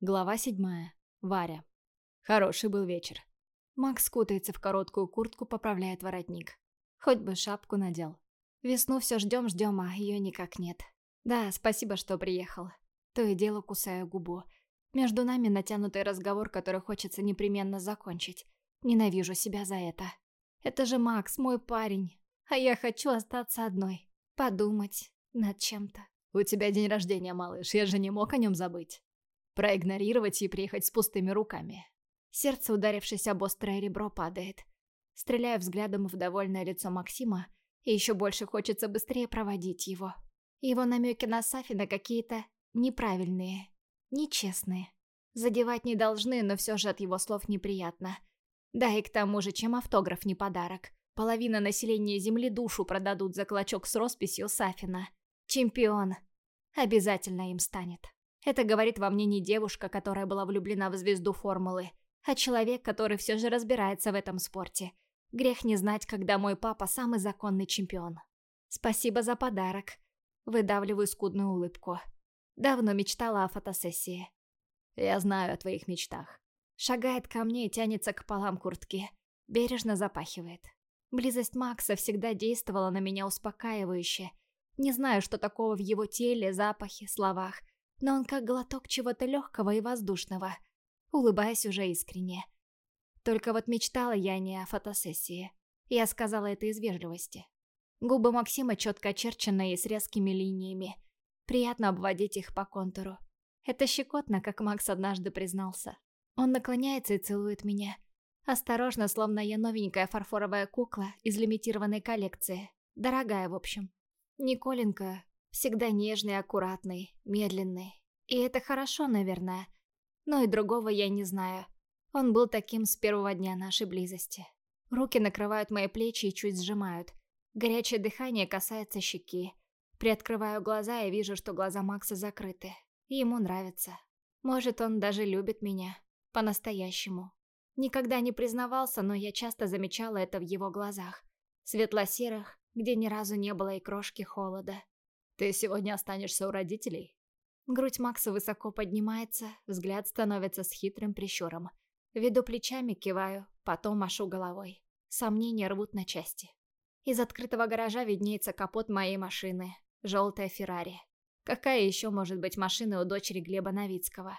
Глава седьмая. Варя. Хороший был вечер. Макс кутается в короткую куртку, поправляет воротник. Хоть бы шапку надел. Весну все ждем-ждем, а ее никак нет. Да, спасибо, что приехал. То и дело кусаю губу. Между нами натянутый разговор, который хочется непременно закончить. Ненавижу себя за это. Это же Макс, мой парень. А я хочу остаться одной. Подумать над чем-то. У тебя день рождения, малыш, я же не мог о нем забыть проигнорировать и приехать с пустыми руками. Сердце, ударившись об острое ребро, падает. Стреляю взглядом в довольное лицо Максима, и еще больше хочется быстрее проводить его. Его намеки на Сафина какие-то неправильные, нечестные. Задевать не должны, но все же от его слов неприятно. Да и к тому же, чем автограф не подарок. Половина населения Земли душу продадут за клочок с росписью Сафина. Чемпион. Обязательно им станет. Это говорит во мне не девушка, которая была влюблена в звезду формулы, а человек, который все же разбирается в этом спорте. Грех не знать, когда мой папа самый законный чемпион. Спасибо за подарок. Выдавливаю скудную улыбку. Давно мечтала о фотосессии. Я знаю о твоих мечтах. Шагает ко мне и тянется к полам куртки. Бережно запахивает. Близость Макса всегда действовала на меня успокаивающе. Не знаю, что такого в его теле, запахе, словах, но он как глоток чего-то легкого и воздушного, улыбаясь уже искренне. Только вот мечтала я не о фотосессии. Я сказала это из вежливости. Губы Максима четко очерченные с резкими линиями. Приятно обводить их по контуру. Это щекотно, как Макс однажды признался. Он наклоняется и целует меня. Осторожно, словно я новенькая фарфоровая кукла из лимитированной коллекции. Дорогая, в общем. Николенька, Всегда нежный, аккуратный, медленный. И это хорошо, наверное. Но и другого я не знаю. Он был таким с первого дня нашей близости. Руки накрывают мои плечи и чуть сжимают. Горячее дыхание касается щеки. Приоткрываю глаза и вижу, что глаза Макса закрыты. Ему нравится. Может, он даже любит меня. По-настоящему. Никогда не признавался, но я часто замечала это в его глазах. Светло-серых, где ни разу не было и крошки холода. «Ты сегодня останешься у родителей?» Грудь Макса высоко поднимается, взгляд становится с хитрым прищуром. Веду плечами, киваю, потом машу головой. Сомнения рвут на части. Из открытого гаража виднеется капот моей машины. Желтая Феррари. Какая еще может быть машина у дочери Глеба Новицкого?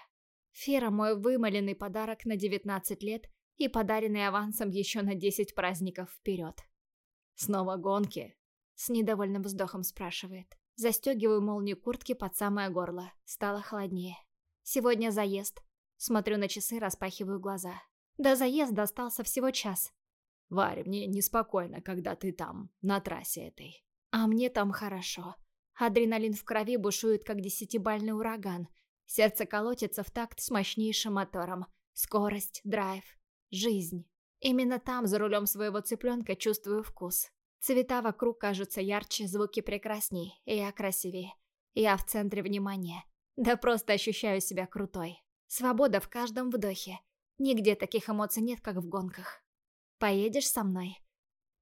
Фера – мой вымоленный подарок на 19 лет и подаренный авансом еще на 10 праздников вперед. «Снова гонки?» – с недовольным вздохом спрашивает. Застегиваю молнию куртки под самое горло. Стало холоднее. Сегодня заезд. Смотрю на часы, распахиваю глаза. До заезда остался всего час. Варя, мне неспокойно, когда ты там, на трассе этой. А мне там хорошо. Адреналин в крови бушует, как десятибальный ураган. Сердце колотится в такт с мощнейшим мотором. Скорость, драйв, жизнь. Именно там, за рулем своего цыпленка, чувствую вкус. Цвета вокруг кажутся ярче, звуки прекрасней, и я красивее. Я в центре внимания. Да просто ощущаю себя крутой. Свобода в каждом вдохе. Нигде таких эмоций нет, как в гонках. «Поедешь со мной?»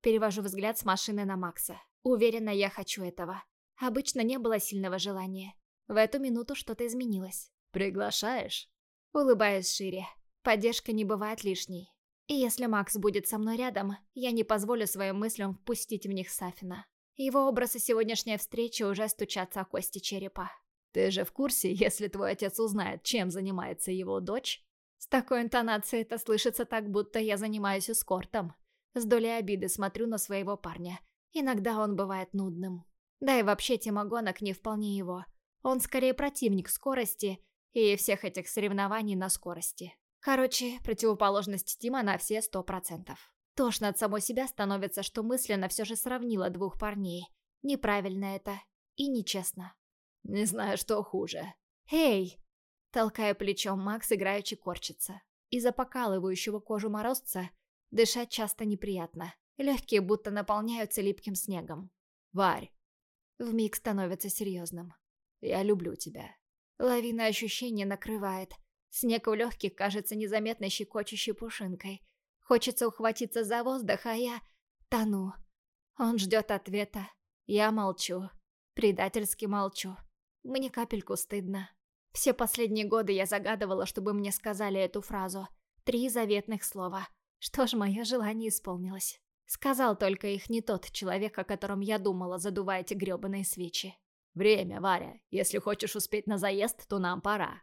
Перевожу взгляд с машины на Макса. Уверена, я хочу этого. Обычно не было сильного желания. В эту минуту что-то изменилось. «Приглашаешь?» Улыбаюсь шире. Поддержка не бывает лишней. И если Макс будет со мной рядом, я не позволю своим мыслям впустить в них Сафина. Его образ и сегодняшняя встреча уже стучатся о кости черепа. «Ты же в курсе, если твой отец узнает, чем занимается его дочь?» С такой интонацией это слышится так, будто я занимаюсь эскортом. С долей обиды смотрю на своего парня. Иногда он бывает нудным. Да и вообще тема гонок не вполне его. Он скорее противник скорости и всех этих соревнований на скорости. Короче, противоположность Тима на все сто процентов. Тошно от самой себя становится, что мысленно все же сравнила двух парней. Неправильно это. И нечестно. Не знаю, что хуже. «Эй!» Толкая плечом, Макс играючи корчится. Из-за покалывающего кожу морозца дышать часто неприятно. Легкие будто наполняются липким снегом. «Варь!» Вмиг становится серьезным. «Я люблю тебя». Лавина ощущения накрывает – Снег в легких кажется незаметной щекочущей пушинкой. Хочется ухватиться за воздух, а я тону. Он ждет ответа. Я молчу. Предательски молчу. Мне капельку стыдно. Все последние годы я загадывала, чтобы мне сказали эту фразу. Три заветных слова. Что ж, мое желание исполнилось. Сказал только их не тот человек, о котором я думала, задувая эти гребаные свечи. «Время, Варя. Если хочешь успеть на заезд, то нам пора».